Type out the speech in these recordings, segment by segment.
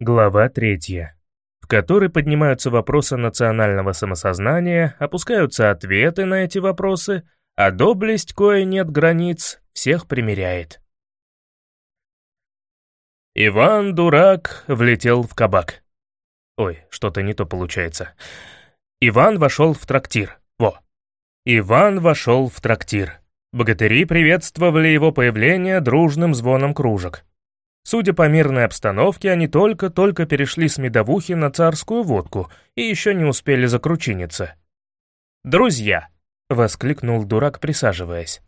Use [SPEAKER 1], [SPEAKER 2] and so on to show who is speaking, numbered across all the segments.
[SPEAKER 1] Глава третья, в которой поднимаются вопросы национального самосознания, опускаются ответы на эти вопросы, а доблесть, кое нет границ, всех примиряет. Иван, дурак, влетел в кабак. Ой, что-то не то получается. Иван вошел в трактир. Во. Иван вошел в трактир. Богатыри приветствовали его появление дружным звоном кружек. Судя по мирной обстановке, они только-только перешли с медовухи на царскую водку и еще не успели закручиниться. «Друзья!» — воскликнул дурак, присаживаясь.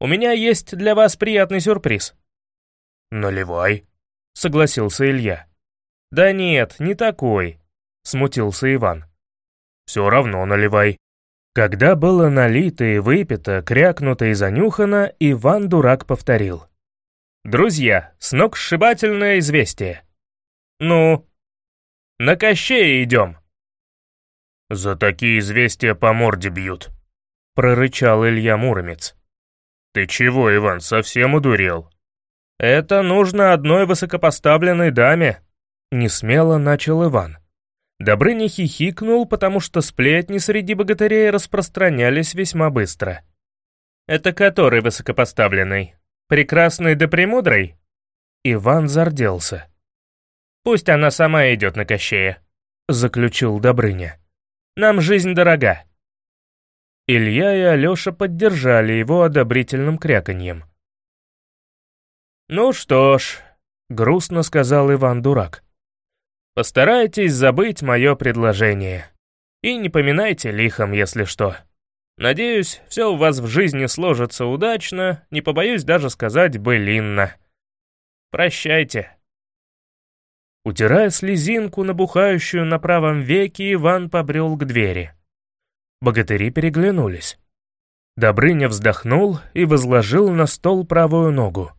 [SPEAKER 1] «У меня есть для вас приятный сюрприз».
[SPEAKER 2] «Наливай», —
[SPEAKER 1] согласился Илья. «Да нет, не такой», — смутился Иван.
[SPEAKER 2] «Все равно наливай»,
[SPEAKER 1] когда было налито и выпито, крякнуто и занюхано, Иван-дурак повторил. «Друзья, сногсшибательное известие. Ну, на Кощее идем».
[SPEAKER 2] «За такие известия по морде бьют», —
[SPEAKER 1] прорычал Илья Муромец.
[SPEAKER 2] «Ты чего, Иван, совсем удурел?»
[SPEAKER 1] «Это нужно одной высокопоставленной даме», — несмело начал Иван. Добрыня хихикнул, потому что сплетни среди богатырей распространялись весьма быстро. «Это который высокопоставленный? Прекрасный да премудрый?» Иван зарделся. «Пусть она сама идет на Кощея», — заключил Добрыня. «Нам жизнь дорога». Илья и Алёша поддержали его одобрительным кряканьем. «Ну что ж», — грустно сказал Иван-дурак. Постарайтесь забыть мое предложение. И не поминайте лихом, если что. Надеюсь, все у вас в жизни сложится удачно, не побоюсь даже сказать былинно. Прощайте. Утирая слезинку, набухающую на правом веке, Иван побрел к двери. Богатыри переглянулись. Добрыня вздохнул и возложил на стол правую ногу.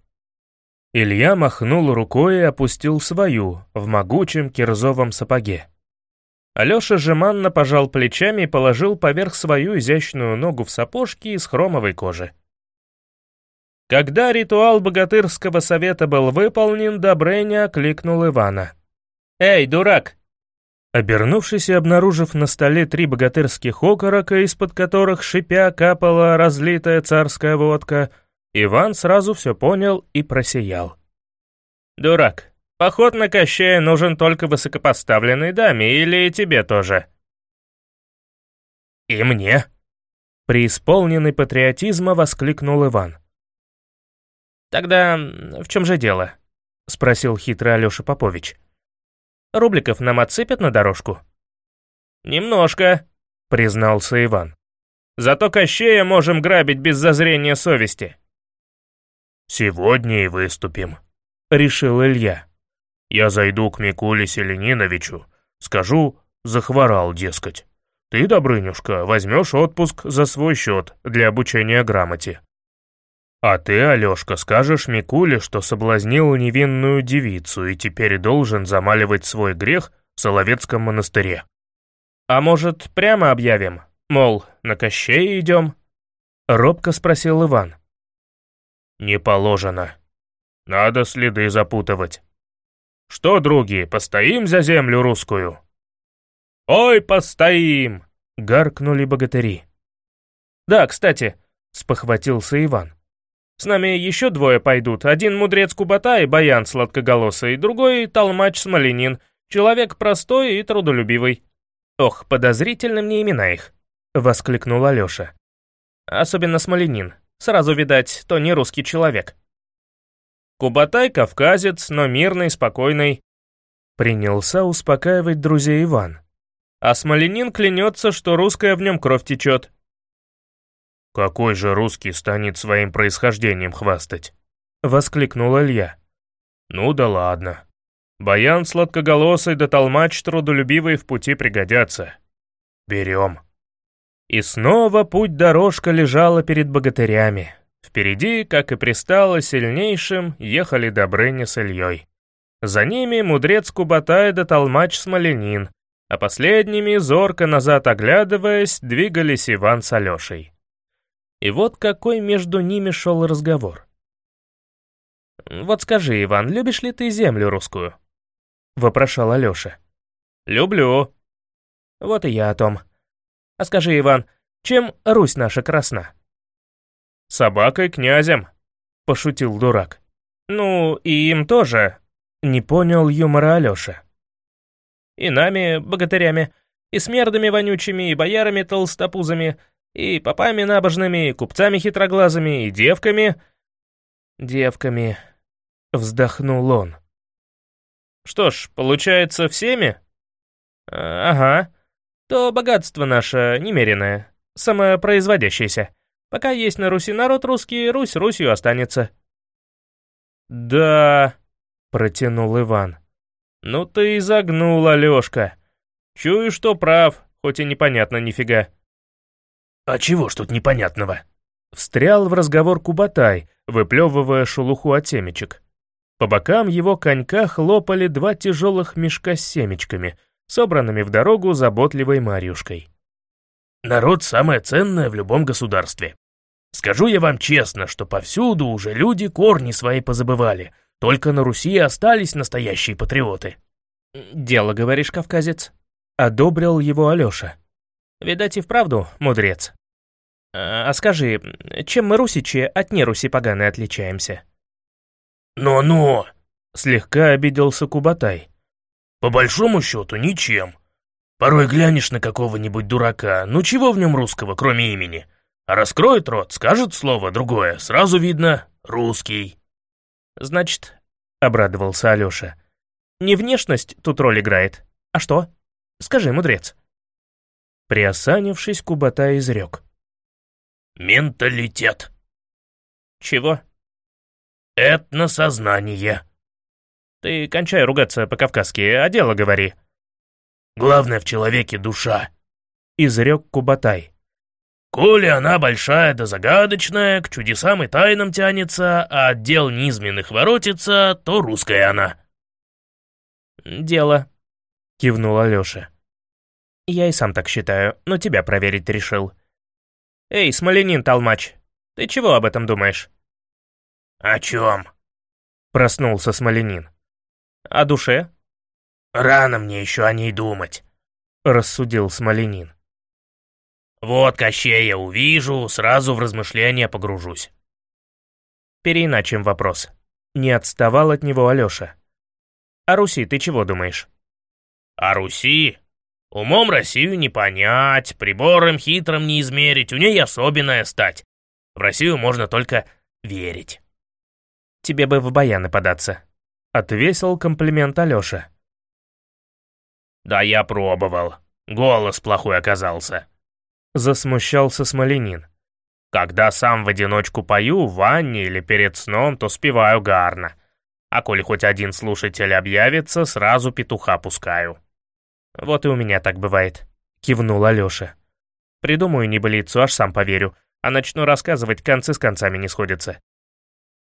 [SPEAKER 1] Илья махнул рукой и опустил свою в могучем кирзовом сапоге. Алёша жеманно пожал плечами и положил поверх свою изящную ногу в сапожки из хромовой кожи. Когда ритуал богатырского совета был выполнен, Добрыня окликнул Ивана. «Эй, дурак!» Обернувшись и обнаружив на столе три богатырских окорока, из-под которых шипя капала разлитая царская водка, Иван сразу все понял и просиял. «Дурак, поход на Кощея нужен только высокопоставленной даме или тебе тоже?»
[SPEAKER 2] «И мне?»
[SPEAKER 1] Преисполненный патриотизма воскликнул Иван. «Тогда в чем же дело?» — спросил хитрый Алёша Попович. «Рубликов нам отсыпят на дорожку?» «Немножко», — признался Иван. «Зато Кощея можем грабить без зазрения совести».
[SPEAKER 2] «Сегодня и выступим», — решил Илья. «Я зайду к Микуле Селениновичу, скажу, захворал, дескать. Ты, Добрынюшка, возьмешь отпуск за свой счет для обучения грамоте. А ты, Алешка, скажешь Микуле, что соблазнил невинную девицу и теперь должен замаливать свой грех в Соловецком монастыре».
[SPEAKER 1] «А может, прямо объявим? Мол, на Кощей идем?» — робко спросил Иван.
[SPEAKER 2] «Не положено. Надо следы запутывать. Что, други, постоим за землю русскую?»
[SPEAKER 1] «Ой, постоим!» — гаркнули богатыри. «Да, кстати», — спохватился Иван. «С нами еще двое пойдут. Один мудрец Кубата и баян сладкоголосый, другой толмач Смоленин, человек простой и трудолюбивый». «Ох, подозрительны мне имена их», — воскликнул Алёша. «Особенно Смоленин. Сразу видать, то не русский человек. Кубатай кавказец, но мирный, спокойный. Принялся успокаивать друзей Иван. А Смоленин клянется, что русская в нем кровь течет.
[SPEAKER 2] «Какой же русский станет своим происхождением хвастать?»
[SPEAKER 1] — воскликнул Илья.
[SPEAKER 2] «Ну да ладно. Баян сладкоголосый да толмач трудолюбивый в пути пригодятся. Берем».
[SPEAKER 1] И снова путь-дорожка лежала перед богатырями. Впереди, как и пристало сильнейшим, ехали Добрыня с Ильей. За ними мудрец Кубатай да толмач Смоленин, а последними, зорко назад оглядываясь, двигались Иван с Алешей. И вот какой между ними шел разговор. «Вот скажи, Иван, любишь ли ты землю русскую?» — вопрошал Алёша. «Люблю». «Вот и я о том. А скажи, Иван, чем Русь наша красна?»
[SPEAKER 2] «Собакой князем», — пошутил дурак.
[SPEAKER 1] «Ну, и им тоже», — не понял юмора Алёша. «И нами, богатырями, и смердами вонючими, и боярами толстопузами, и попами набожными, и купцами хитроглазыми, и девками...» «Девками...» — вздохнул он. «Что ж, получается, всеми?» «Ага. То богатство наше немеренное, самопроизводящееся. Пока есть на Руси народ русский, Русь Русью останется». «Да...» — протянул Иван. «Ну ты и загнул, Алёшка. Чую, что прав, хоть и непонятно нифига».
[SPEAKER 2] «А чего ж тут непонятного?»
[SPEAKER 1] Встрял в разговор Кубатай, выплевывая шелуху от семечек. По бокам его конька хлопали два тяжелых мешка с семечками, собранными в дорогу заботливой Марьюшкой.
[SPEAKER 2] «Народ самое ценное в любом государстве. Скажу я вам честно, что повсюду уже люди корни свои позабывали, только на Руси остались настоящие патриоты».
[SPEAKER 1] «Дело, говоришь, кавказец?» — одобрил его Алёша. «Видать и вправду, мудрец. А, а скажи, чем мы, русичи, от неруси поганой отличаемся?»
[SPEAKER 2] «Но-но!»
[SPEAKER 1] — слегка обиделся Кубатай.
[SPEAKER 2] «По большому счету, ничем. Порой глянешь на какого-нибудь дурака, ну чего в нем русского, кроме имени? А раскроет рот, скажет слово другое, сразу видно — русский».
[SPEAKER 1] «Значит, — обрадовался Алёша, — не внешность тут роль играет, а что? Скажи, мудрец». Приосанившись, Кубатай изрек.
[SPEAKER 2] «Менталитет».
[SPEAKER 1] «Чего?»
[SPEAKER 2] «Этносознание».
[SPEAKER 1] «Ты кончай ругаться по-кавказски, а дело говори».
[SPEAKER 2] «Главное в человеке душа», —
[SPEAKER 1] изрек Кубатай.
[SPEAKER 2] «Коли она большая да загадочная, к чудесам и тайнам тянется, а от дел низменных воротится, то русская она».
[SPEAKER 1] «Дело», — кивнул Алёша. «Я и сам так считаю, но тебя проверить решил. Эй, Смоленин Толмач, ты чего об этом думаешь?»
[SPEAKER 2] «О чем?»
[SPEAKER 1] — проснулся Смоленин. «О душе?»
[SPEAKER 2] «Рано мне еще о ней думать», —
[SPEAKER 1] рассудил Смоленин.
[SPEAKER 2] Вот Кощея увижу, сразу в размышления погружусь.
[SPEAKER 1] Переиначим вопрос. Не отставал от него Алёша. «О Руси ты чего думаешь?»
[SPEAKER 2] «О Руси? Умом Россию не понять, прибором хитрым не измерить, у ней особенная стать. В Россию можно только верить».
[SPEAKER 1] «Тебе бы в баяны податься», — отвесил комплимент Алёша.
[SPEAKER 2] «Да я пробовал. Голос плохой оказался»,
[SPEAKER 1] Засмущался Смоленин.
[SPEAKER 2] «Когда сам в одиночку пою, в ванне или перед сном, то спеваю гарно. А коли хоть один слушатель объявится, сразу петуха пускаю».
[SPEAKER 1] «Вот и у меня так бывает», — кивнул Алёша. «Придумаю небылицу, аж сам поверю, а начну рассказывать, концы с концами не сходятся».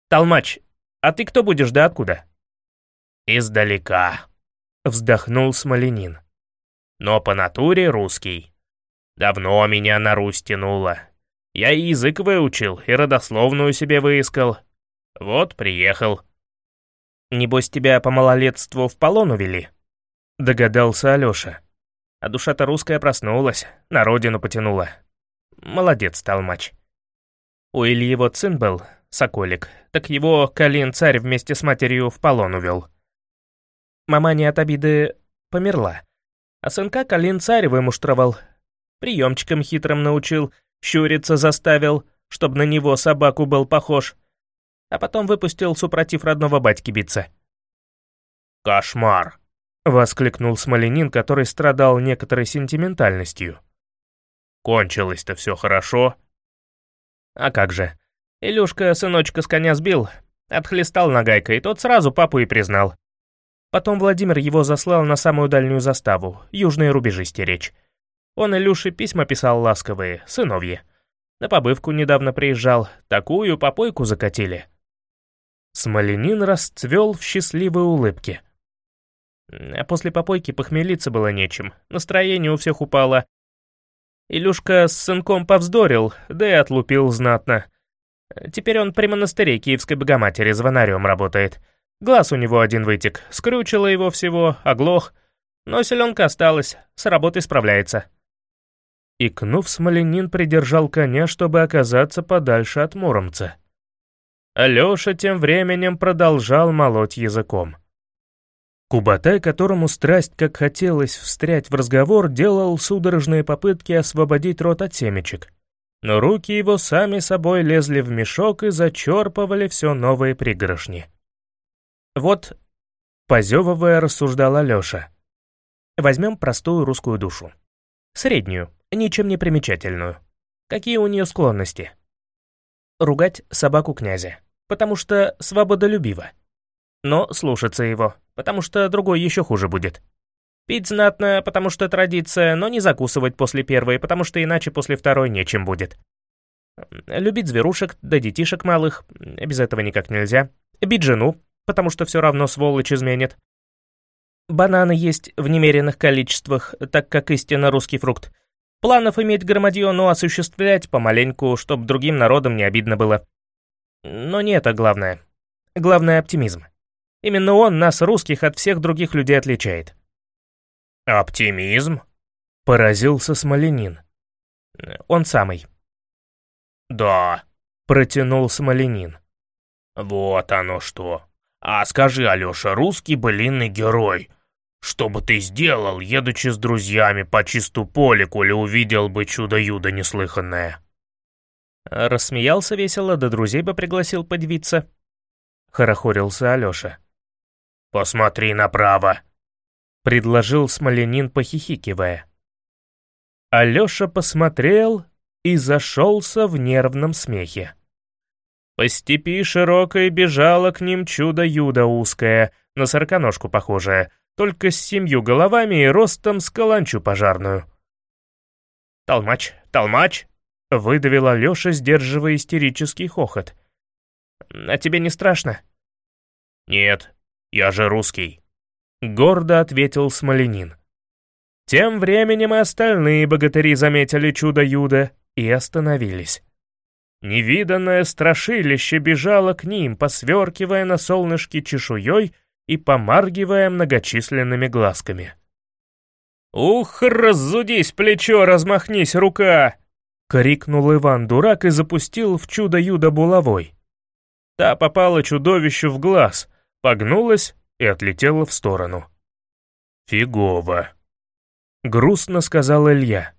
[SPEAKER 1] «Толмач, а ты кто будешь да откуда?»
[SPEAKER 2] «Издалека», —
[SPEAKER 1] вздохнул Смоленин.
[SPEAKER 2] «Но по натуре русский». Давно меня на Русь тянуло. Я и язык выучил, и родословную себе выискал. Вот, приехал.
[SPEAKER 1] Небось, тебя по малолетству в полон увели? Догадался Алёша. А душа-то русская проснулась, на родину потянула. Молодец, толмач. У Ильи вот сын был, Соколик, так его Калин царь вместе с матерью в полон увел. Мама не от обиды померла, а сынка Калин царь вымуштровал, приемчиком хитрым научил, щуриться заставил, чтобы на него собаку был похож, а потом выпустил, супротив родного батьки биться.
[SPEAKER 2] «Кошмар!»
[SPEAKER 1] — воскликнул Смоленин, который страдал некоторой сентиментальностью.
[SPEAKER 2] «Кончилось-то все хорошо?»
[SPEAKER 1] «А как же. Илюшка сыночка с коня сбил, отхлестал нагайкой, тот сразу папу и признал. Потом Владимир его заслал на самую дальнюю заставу, южные рубежи стеречь. Он Илюше письма писал ласковые, сыновья. На побывку недавно приезжал, такую попойку закатили. Смоленин расцвел в счастливой улыбке. А после попойки похмелиться было нечем, настроение у всех упало. Илюшка с сынком повздорил, да и отлупил знатно. Теперь он при монастыре Киевской Богоматери звонарем работает. Глаз у него один вытек, скрючило его всего, оглох. Но селенка осталась, с работой справляется.
[SPEAKER 2] Икнув, Смоленин придержал коня, чтобы оказаться подальше от Муромца. Алёша тем временем продолжал молоть языком. Кубатай, которому страсть как хотелось встрять в разговор, делал судорожные попытки освободить рот от семечек. Но руки его сами собой лезли в мешок и зачерпывали все новые пригоршни. «Вот», — позевывая, рассуждал Алёша, — «возьмем простую русскую душу. Среднюю, ничем не примечательную. Какие у нее склонности?» ругать собаку князя, потому что свободолюбива. Но слушаться его, потому что другой еще хуже будет. Пить знатно, потому что традиция, но не закусывать после первой, потому что иначе после второй нечем будет. Любить зверушек, да детишек малых, без этого никак нельзя. Бить жену, потому что все равно сволочь изменит. Бананы есть в немеренных количествах, так как истинно русский фрукт. Планов иметь громадье, но осуществлять помаленьку, чтоб другим народам не обидно было. Но не это главное. Главное — оптимизм. Именно он нас, русских, от всех других людей отличает. «Оптимизм?» — поразился Смоленин.
[SPEAKER 1] «Он самый».
[SPEAKER 2] «Да», — протянул Смоленин. «Вот оно что. А скажи, Алёша, русский былинный герой — что бы ты сделал, едучи с друзьями по чисту поле, коли увидел бы чудо-юдо неслыханное?»
[SPEAKER 1] Рассмеялся весело, да друзей бы пригласил подивиться. Хорохорился Алёша.
[SPEAKER 2] «Посмотри направо», —
[SPEAKER 1] предложил Смоленин, похихикивая. Алёша посмотрел и зашелся в нервном смехе. По степи широкой бежала к ним чудо-юдо узкое, на сороконожку похожее, только с семью головами и ростом с каланчу пожарную. «Толмач, толмач!» — выдавил Алёша, сдерживая истерический хохот. «А тебе не страшно?»
[SPEAKER 2] «Нет, я же русский», —
[SPEAKER 1] гордо ответил Смоленин. Тем временем и остальные богатыри заметили чудо-юдо и остановились. Невиданное страшилище бежало к ним, посверкивая на солнышке чешуей и помаргивая многочисленными глазками. «Ух, разудись плечо, размахнись рука!» — крикнул Иван-дурак и запустил в чудо-юдо булавой. Та попала чудовищу в глаз, погнулась и отлетела в сторону.
[SPEAKER 2] «Фигово», —
[SPEAKER 1] грустно сказал Илья.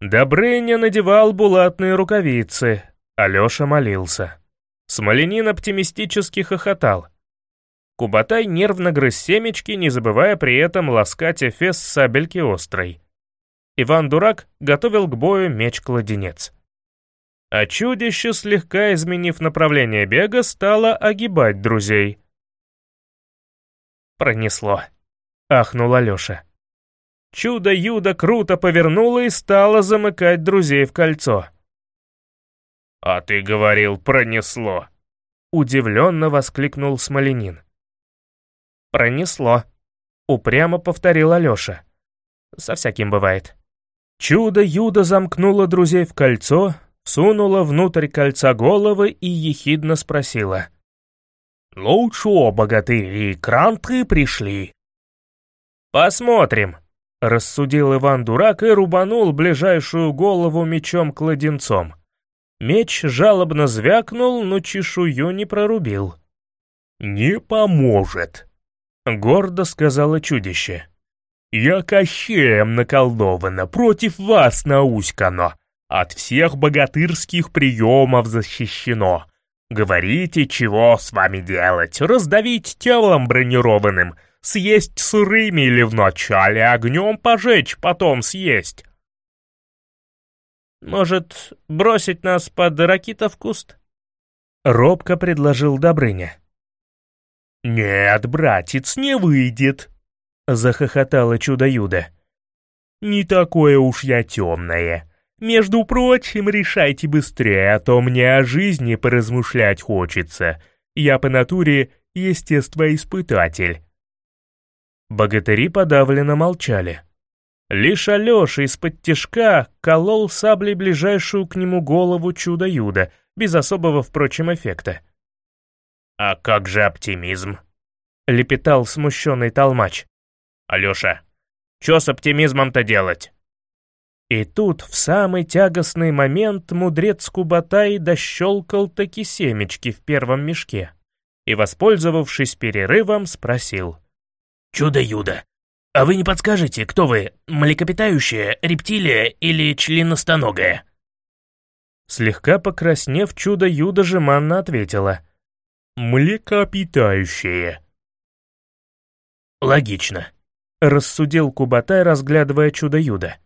[SPEAKER 1] Добрыня надевал булатные рукавицы, Алёша молился. Смоленин оптимистически хохотал. Кубатай нервно грыз семечки, не забывая при этом ласкать эфес сабельки острой. Иван-дурак готовил к бою меч-кладенец. А чудище, слегка изменив направление бега, стало огибать друзей. «Пронесло», — ахнул Алёша. Чудо-юдо круто повернуло и стало замыкать друзей в кольцо.
[SPEAKER 2] «А ты говорил, пронесло!»
[SPEAKER 1] Удивленно воскликнул Смоленин. «Пронесло», — упрямо повторил Алёша. «Со всяким бывает». Чудо-юдо замкнуло друзей в кольцо, сунула внутрь кольца головы и ехидно спросила.
[SPEAKER 2] «Ну что, богатыри, кранты пришли?»
[SPEAKER 1] «Посмотрим», — рассудил Иван-дурак и рубанул ближайшую голову мечом-кладенцом. Меч жалобно звякнул, но чешую не прорубил.
[SPEAKER 2] «Не поможет»,
[SPEAKER 1] Гордо сказала чудище.
[SPEAKER 2] «Я Кощеем наколдовано, против вас науськано, от всех богатырских приемов защищено. Говорите, чего с вами делать, раздавить телом бронированным, съесть сырыми или вначале огнем пожечь, потом съесть».
[SPEAKER 1] «Может, бросить нас под ракита куст?» Робко предложил Добрыня.
[SPEAKER 2] «Нет, братец, не выйдет!» — захохотало чудо-юдо. «Не такое уж я темное. Между прочим, решайте быстрее, а то мне о жизни поразмышлять хочется. Я по натуре естествоиспытатель».
[SPEAKER 1] Богатыри подавленно молчали. Лишь Алёша из-под тишка колол саблей ближайшую к нему голову чудо-юдо, без особого, впрочем, эффекта.
[SPEAKER 2] «А как же оптимизм?»
[SPEAKER 1] — лепетал смущенный толмач. «Алёша, чё с оптимизмом-то делать?» И тут, в самый тягостный момент, мудрец Кубатай дощелкал таки семечки в первом мешке и, воспользовавшись перерывом, спросил.
[SPEAKER 3] «Чудо-юдо, а вы не подскажете, кто вы, млекопитающая, рептилия или членостоногая?»
[SPEAKER 1] Слегка покраснев, чудо-юдо жеманно ответила. «Млекопитающее».
[SPEAKER 3] «Логично», —
[SPEAKER 1] рассудил Кубатай, разглядывая чудо-юдо.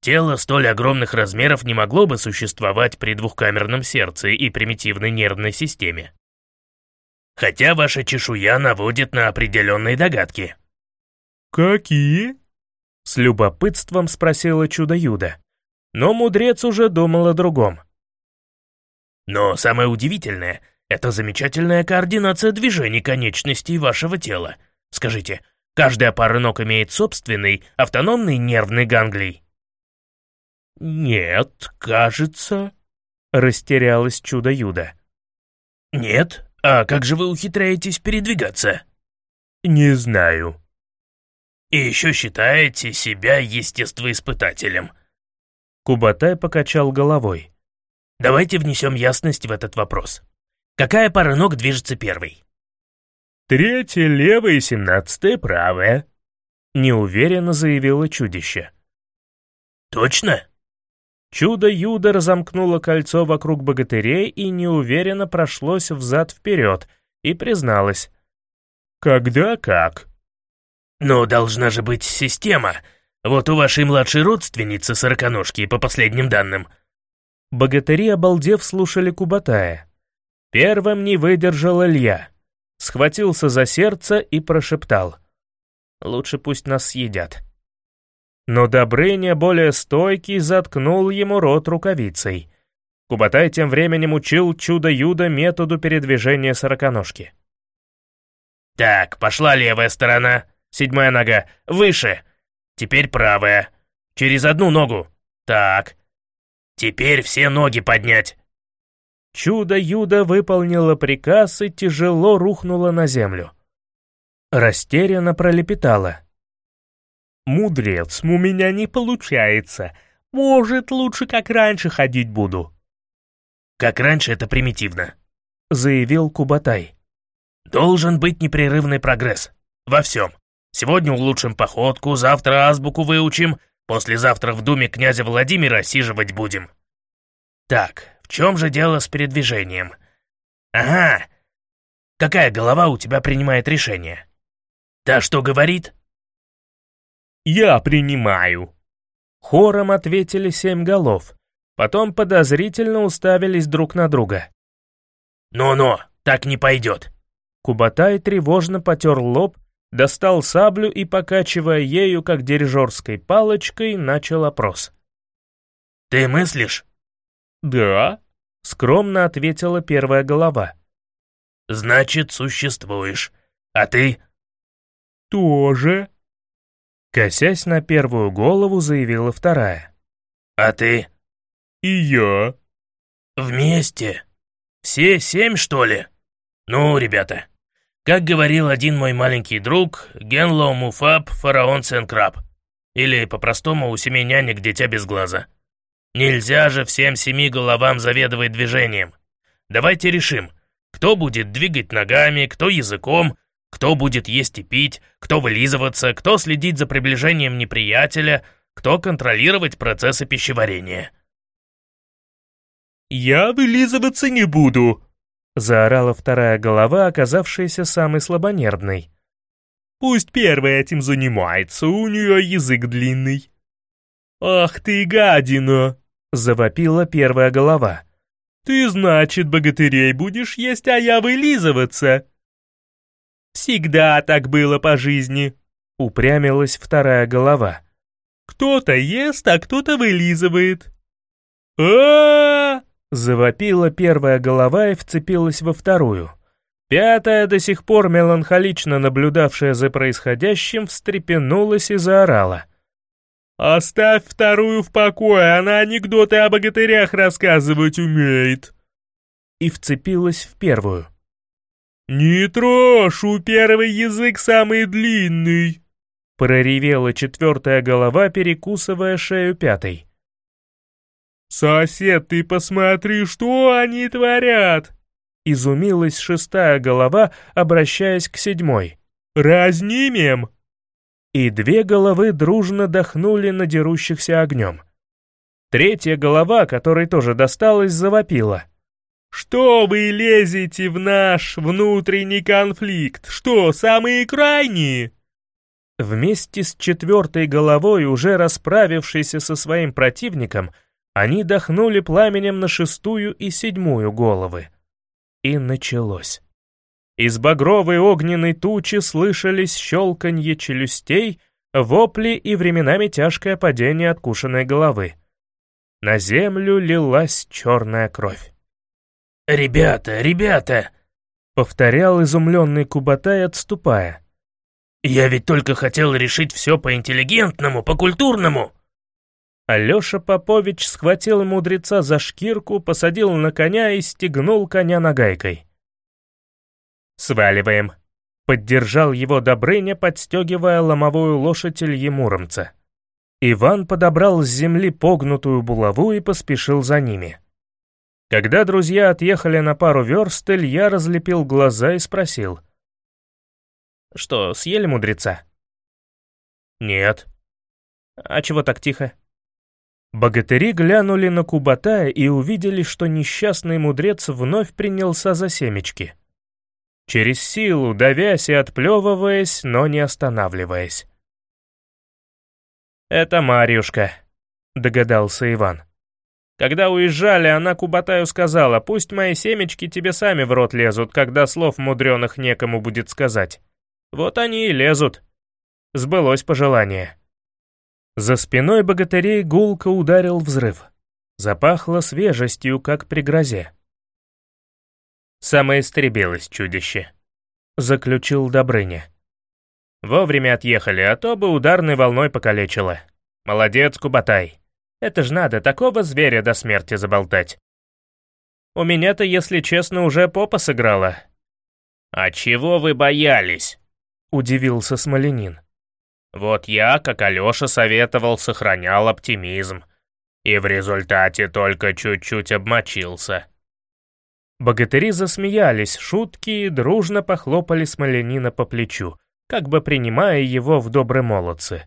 [SPEAKER 3] Тело столь огромных размеров не могло бы существовать при двухкамерном сердце и примитивной нервной системе. Хотя ваша чешуя наводит на определенные догадки.
[SPEAKER 1] «Какие?» — с любопытством спросила чудо-юдо. Но мудрец уже думал о другом.
[SPEAKER 3] Но самое удивительное — это замечательная координация движений конечностей вашего тела. Скажите, каждая пара ног имеет собственный, автономный нервный ганглий?
[SPEAKER 1] «Нет, кажется...» — растерялось чудо-юдо.
[SPEAKER 3] «Нет? А как же вы ухитряетесь передвигаться?»
[SPEAKER 1] «Не знаю».
[SPEAKER 3] «И еще считаете себя естествоиспытателем?»
[SPEAKER 1] Кубатай покачал головой.
[SPEAKER 3] «Давайте внесем ясность в этот вопрос. Какая пара ног движется первой?»
[SPEAKER 1] «Третья левая и семнадцатая правая», — неуверенно заявило чудище.
[SPEAKER 3] «Точно?»
[SPEAKER 1] Чудо-юдо разомкнуло кольцо вокруг богатырей и неуверенно прошлось взад-вперед и призналось. «Когда как?»
[SPEAKER 3] «Но должна же быть система. Вот у вашей младшей родственницы сороконожки, по последним данным».
[SPEAKER 1] Богатыри, обалдев, слушали Кубатая. Первым не выдержал Илья. Схватился за сердце и прошептал. «Лучше пусть нас съедят». Но Добрыня, более стойкий, заткнул ему рот рукавицей. Кубатай тем временем учил чудо-юдо методу передвижения сороконожки.
[SPEAKER 3] «Так, пошла левая сторона, седьмая нога, выше. Теперь правая. Через одну ногу. Так. Теперь все ноги поднять».
[SPEAKER 1] Чудо-юдо выполнило приказ и тяжело рухнуло на землю. Растерянно пролепетала. «Мудрец, у меня не получается. Может, лучше как раньше ходить буду».
[SPEAKER 3] «Как раньше это примитивно», —
[SPEAKER 1] заявил Кубатай.
[SPEAKER 3] «Должен быть непрерывный прогресс. Во всем. Сегодня улучшим походку, завтра азбуку выучим, послезавтра в думе князя Владимира сиживать будем». «Так, в чем же дело с передвижением?» «Ага. Какая голова у тебя принимает решение?» «Та, что говорит?»
[SPEAKER 1] «Я принимаю». Хором ответили семь голов, потом подозрительно уставились друг на друга.
[SPEAKER 3] «Но-но, так не пойдет».
[SPEAKER 1] Кубатай тревожно потер лоб, достал саблю и, покачивая ею, как дирижерской палочкой, начал опрос.
[SPEAKER 3] «Ты мыслишь?»
[SPEAKER 1] «Да», — скромно ответила первая голова.
[SPEAKER 3] «Значит, существуешь. А ты?»
[SPEAKER 1] «Тоже», Косясь на первую голову, заявила вторая.
[SPEAKER 3] «А ты?»
[SPEAKER 1] «И я».
[SPEAKER 3] «Вместе? Все семь, что ли? Ну, ребята, как говорил один мой маленький друг, Генло Муфаб Фараон Сенкраб. Или по-простому у семи нянек дитя без глаза. Нельзя же всем семи головам заведовать движением. Давайте решим, кто будет двигать ногами, кто языком, кто будет есть и пить, кто вылизываться, кто следить за приближением неприятеля, кто контролировать процессы пищеварения.
[SPEAKER 1] «Я вылизываться не буду», — заорала вторая голова, оказавшаяся самой слабонервной. «Пусть первая этим занимается, у нее язык длинный». «Ах ты гадина!» — завопила первая голова. «Ты, значит, богатырей будешь есть, а я вылизываться!» Всегда так было по жизни», — упрямилась вторая голова. «Кто-то ест, а кто-то вылизывает». а завопила первая голова и вцепилась во вторую. Пятая, до сих пор меланхолично наблюдавшая за происходящим, встрепенулась и заорала. «Оставь вторую в покое, она анекдоты о богатырях рассказывать умеет!» И вцепилась в первую.
[SPEAKER 2] «Не трожь, у первый язык самый длинный!»
[SPEAKER 1] Проревела четвертая голова, перекусывая шею пятой.
[SPEAKER 2] «Сосед, ты посмотри, что они творят!»
[SPEAKER 1] Изумилась шестая голова, обращаясь к седьмой.
[SPEAKER 2] «Разнимем!»
[SPEAKER 1] И две головы дружно дохнули на дерущихся огнем. Третья голова, которой тоже досталось, завопила.
[SPEAKER 2] «Что вы лезете в наш внутренний конфликт? Что, самые крайние?»
[SPEAKER 1] Вместе с четвертой головой, уже расправившейся со своим противником, они дохнули пламенем на шестую и седьмую головы. И началось. Из багровой огненной тучи слышались щелканье челюстей, вопли и временами тяжкое падение откушенной головы. На землю лилась черная кровь.
[SPEAKER 3] «Ребята, ребята!»
[SPEAKER 1] — повторял изумленный Кубатай, отступая.
[SPEAKER 3] «Я ведь только хотел решить все по-интеллигентному, по-культурному!»
[SPEAKER 1] Алеша Попович схватил мудреца за шкирку, посадил на коня и стегнул коня нагайкой. «Сваливаем», — поддержал его Добрыня, подстегивая ломовую лошадь Ильи Муромца. Иван подобрал с земли погнутую булаву и поспешил за ними. Когда друзья отъехали на пару верст, Илья разлепил глаза и спросил. «Что, съели мудреца?»
[SPEAKER 2] «Нет».
[SPEAKER 1] «А чего так тихо?» Богатыри глянули на Кубатая и увидели, что несчастный мудрец вновь принялся за семечки. Через силу, давясь и отплевываясь, но не останавливаясь. «Это Марьюшка», — догадался Иван. Когда уезжали, она Кубатаю сказала, пусть мои семечки тебе сами в рот лезут, когда слов мудреных некому будет сказать. Вот они и лезут. Сбылось пожелание. За спиной богатырей гулко ударил взрыв. Запахло свежестью, как при грозе. «Самоистребилось чудище», — заключил Добрыня. «Вовремя отъехали, а то бы ударной волной покалечило. Молодец, Кубатай. Это ж надо такого зверя до смерти заболтать. У меня-то, если честно, уже попа сыграла».
[SPEAKER 3] «А чего вы боялись?»
[SPEAKER 1] — удивился Смоленин.
[SPEAKER 3] Вот я, как Алёша советовал, сохранял оптимизм. И в результате только чуть-чуть обмочился.
[SPEAKER 1] Богатыри засмеялись, шутки и дружно похлопали Смоленина по плечу, как бы принимая его в добрые молодцы.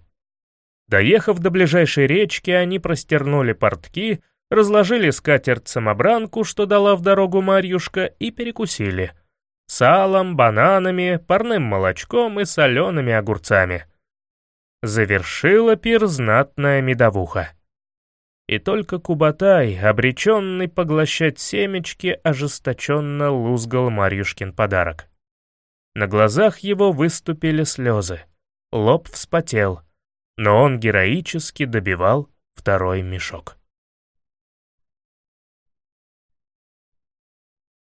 [SPEAKER 1] Доехав до ближайшей речки, они простернули портки, разложили скатерть-самобранку, что дала в дорогу Марьюшка, и перекусили. Салом, бананами, парным молочком и солеными огурцами завершила пир знатная медовуха. И только Кубатай, обреченный поглощать семечки, ожесточенно лузгал Марьюшкин подарок. На глазах его выступили слезы, лоб вспотел, но он героически добивал второй мешок.